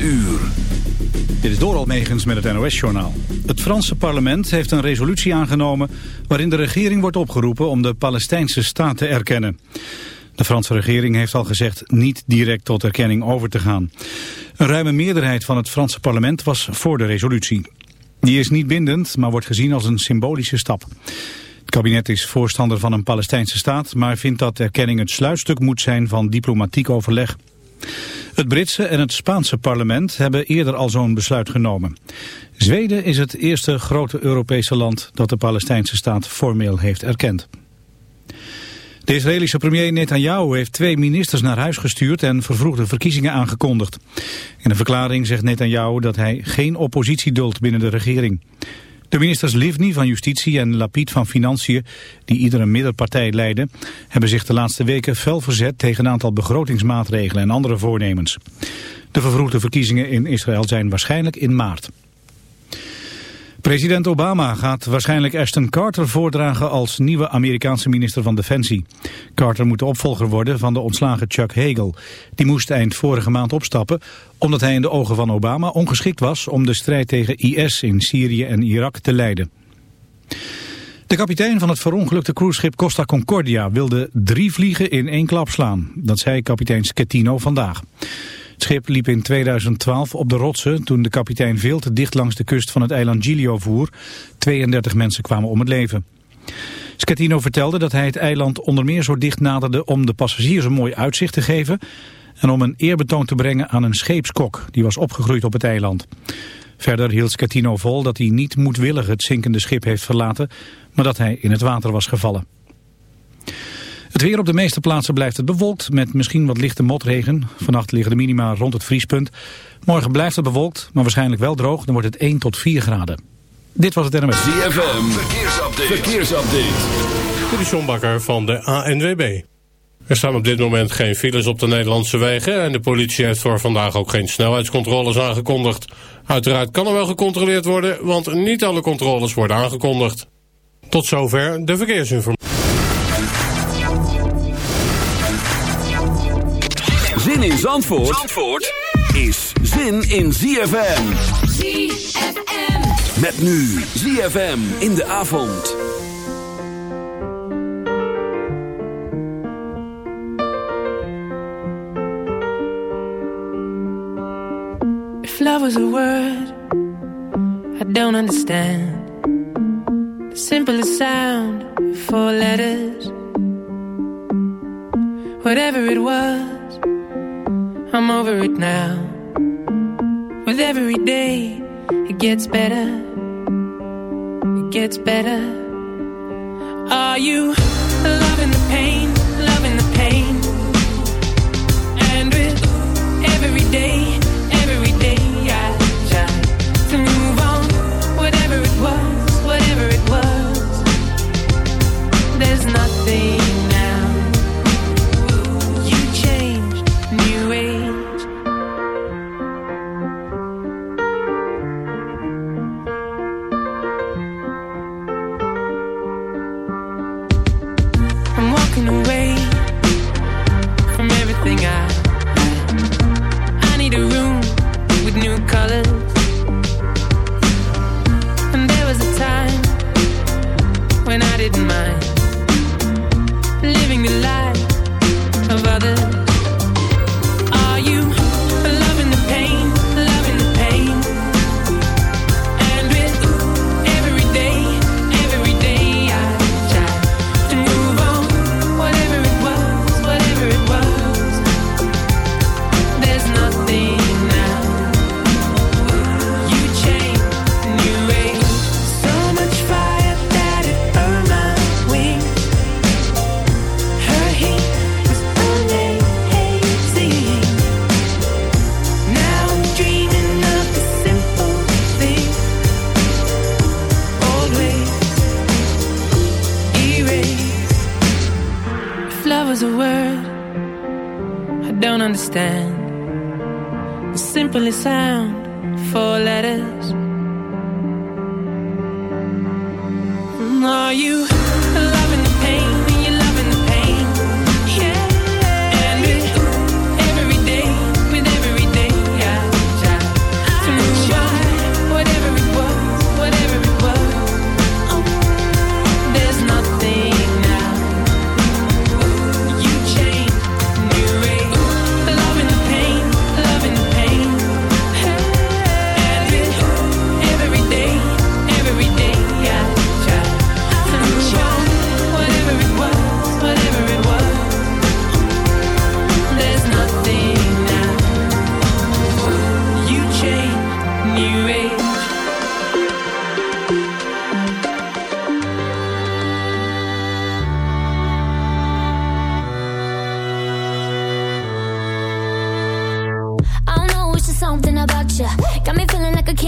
uur. Dit is Doral Megens met het NOS-journaal. Het Franse parlement heeft een resolutie aangenomen... waarin de regering wordt opgeroepen om de Palestijnse staat te erkennen. De Franse regering heeft al gezegd niet direct tot erkenning over te gaan. Een ruime meerderheid van het Franse parlement was voor de resolutie. Die is niet bindend, maar wordt gezien als een symbolische stap. Het kabinet is voorstander van een Palestijnse staat... maar vindt dat erkenning het sluitstuk moet zijn van diplomatiek overleg. Het Britse en het Spaanse parlement hebben eerder al zo'n besluit genomen. Zweden is het eerste grote Europese land dat de Palestijnse staat formeel heeft erkend. De Israëlische premier Netanyahu heeft twee ministers naar huis gestuurd en vervroegde verkiezingen aangekondigd. In een verklaring zegt Netanyahu dat hij geen oppositie duldt binnen de regering. De ministers Livni van Justitie en Lapid van Financiën, die iedere middenpartij leiden, hebben zich de laatste weken fel verzet tegen een aantal begrotingsmaatregelen en andere voornemens. De vervroegde verkiezingen in Israël zijn waarschijnlijk in maart. President Obama gaat waarschijnlijk Ashton Carter voordragen als nieuwe Amerikaanse minister van Defensie. Carter moet de opvolger worden van de ontslagen Chuck Hagel. Die moest eind vorige maand opstappen omdat hij in de ogen van Obama ongeschikt was om de strijd tegen IS in Syrië en Irak te leiden. De kapitein van het verongelukte cruiseschip Costa Concordia wilde drie vliegen in één klap slaan. Dat zei kapitein Schettino vandaag. Het schip liep in 2012 op de rotsen toen de kapitein veel te dicht langs de kust van het eiland Giglio voer. 32 mensen kwamen om het leven. Schettino vertelde dat hij het eiland onder meer zo dicht naderde om de passagiers een mooi uitzicht te geven en om een eerbetoon te brengen aan een scheepskok die was opgegroeid op het eiland. Verder hield Schettino vol dat hij niet moedwillig het zinkende schip heeft verlaten, maar dat hij in het water was gevallen. Het weer op de meeste plaatsen blijft het bewolkt met misschien wat lichte motregen. Vannacht liggen de minima rond het vriespunt. Morgen blijft het bewolkt, maar waarschijnlijk wel droog. Dan wordt het 1 tot 4 graden. Dit was het NMS. ZFM, verkeersupdate. verkeersupdate. Dit is van de ANWB. Er staan op dit moment geen files op de Nederlandse wegen... en de politie heeft voor vandaag ook geen snelheidscontroles aangekondigd. Uiteraard kan er wel gecontroleerd worden... want niet alle controles worden aangekondigd. Tot zover de verkeersinformatie. Zin in Zandvoort, Zandvoort is zin in ZFM. ZFM. Met nu ZFM in de avond. If love was a word I don't understand The simplest sound Four letters Whatever it was I'm over it now. With every day, it gets better. It gets better. Are you loving the pain? Loving the pain? And with every day,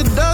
it doesn't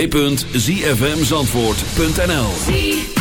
www.zfmzandvoort.nl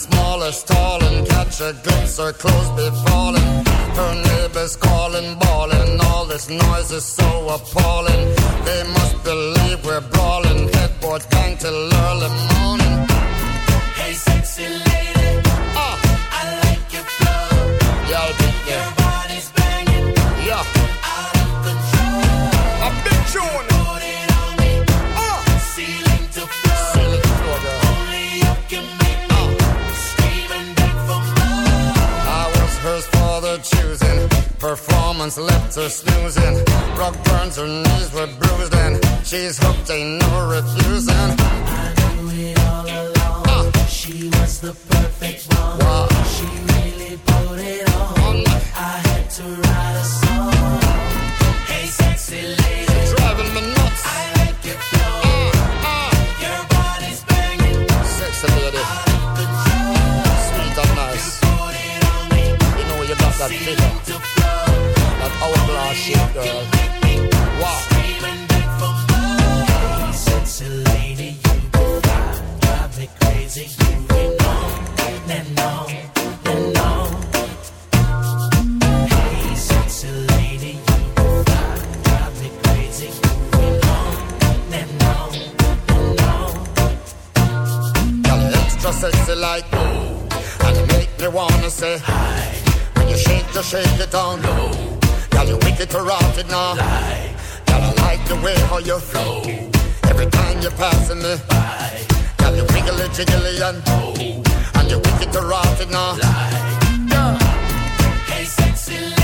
size ain't small tall and catch a glimpse her clothes be falling. Her neighbors calling, bawling, all this noise is so appalling. They must believe we're brawling, headboard gang till early morning. Hey, sexy lady, Ah, I like your flow. yeah, think, Your body's banging, yeah. out of control. A big tune. Performance left her snoozing. Rock burns, her knees were bruised, and she's hooked, ain't no refusing. I knew it all along. Ah. She was the perfect one. Wow. She really put it on. On. I had to write a song. Hey, sexy lady, Driving me nuts. I like your flow. Ah, ah. Your body's banging, Sexy lady, sweet and nice. It me, You know you got that figure, flow. that girl. Wow. You drive me crazy. You. Hey, you drive me crazy. You extra sexy like and you make me wanna say hi. When you shake, you shake it down low. Girl, you wicked to rot it now. Girl, I like the way how you flow. Every time you're passing me by. Girl, you wiggly jiggly and oh, and you wicked to rot it now. Girl, Hey, sexy lady,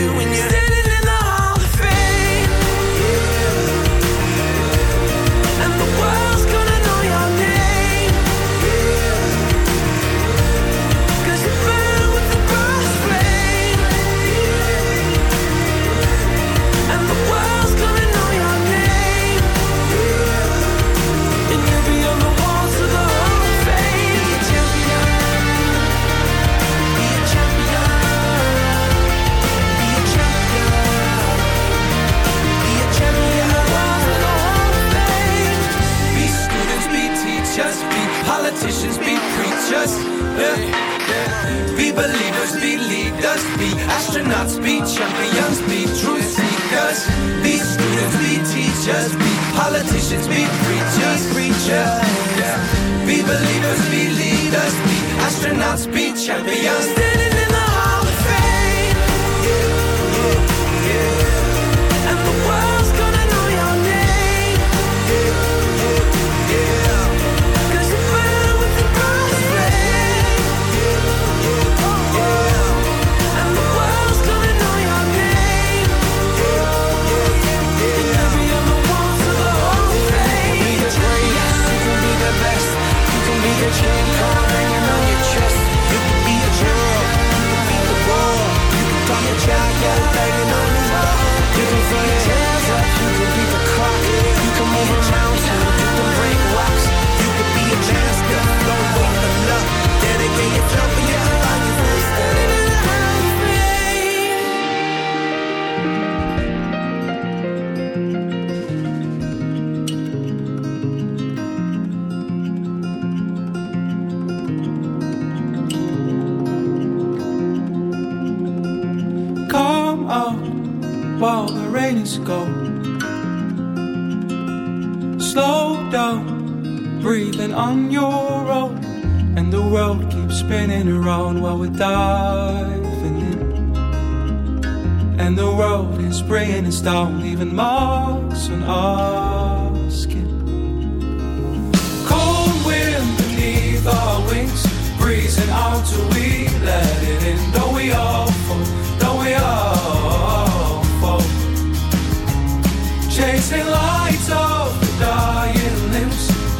astronauts, be champions. Breathing on your own. And the world keeps spinning around while we're diving in. And the world is bringing us down, leaving marks on our skin. Cold wind beneath our wings, breezing out till we let it in. Don't we all fall? Don't we all fall? Chasing lights of the dying limbs.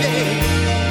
I'm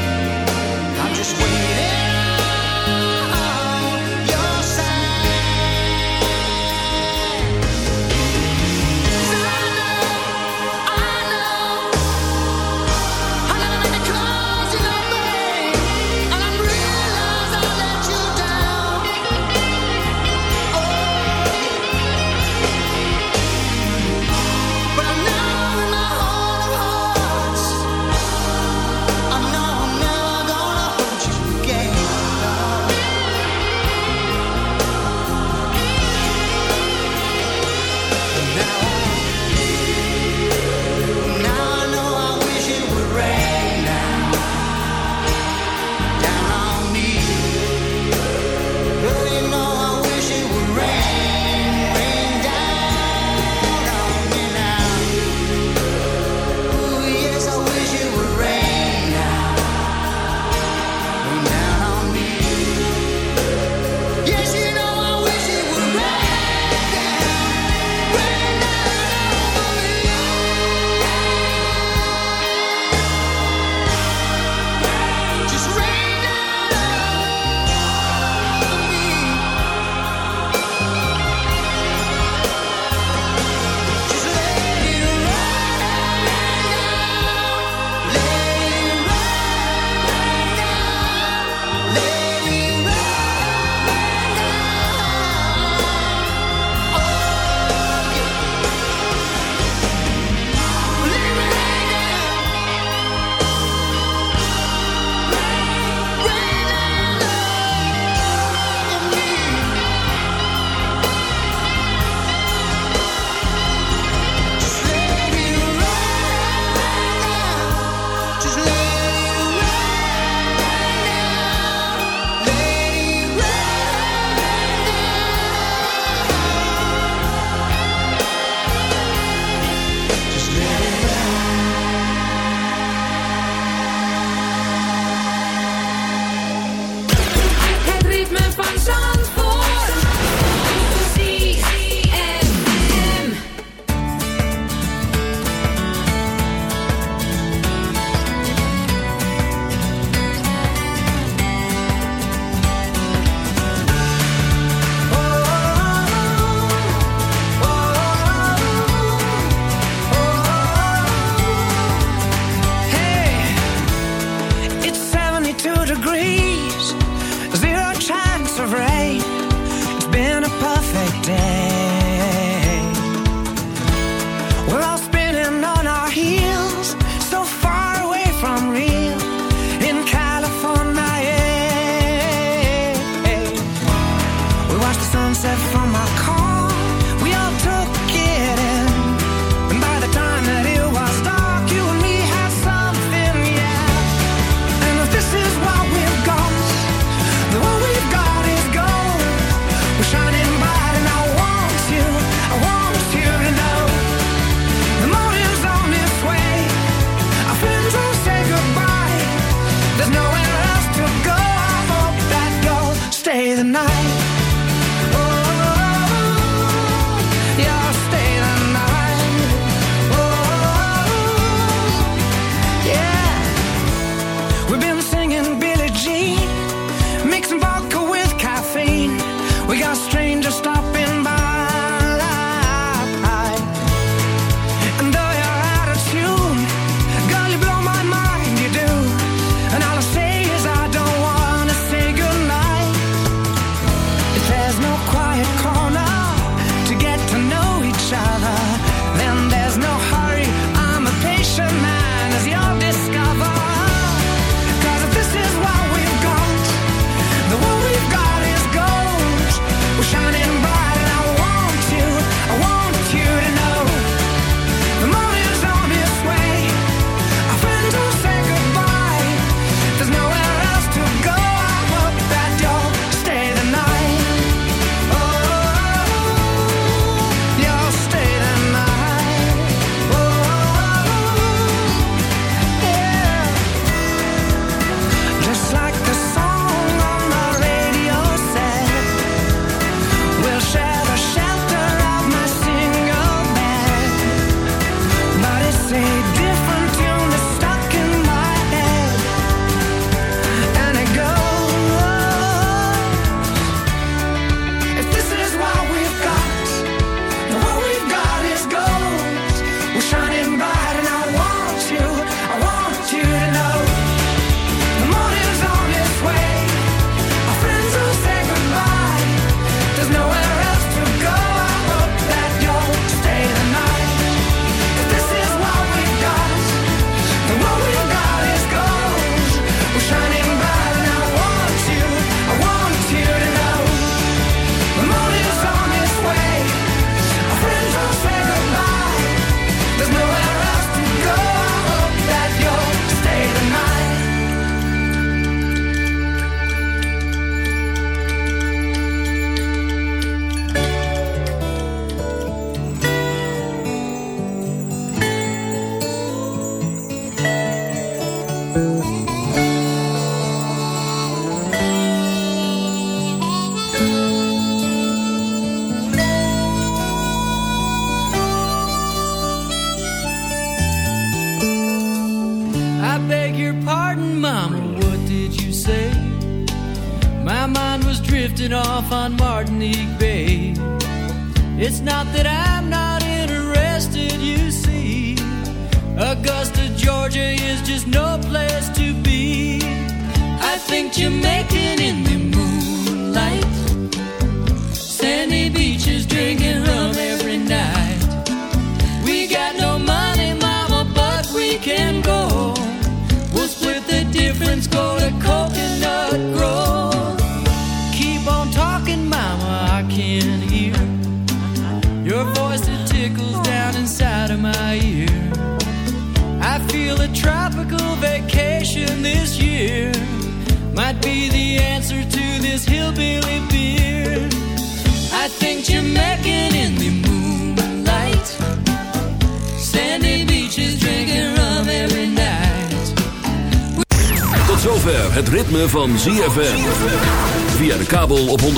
We've been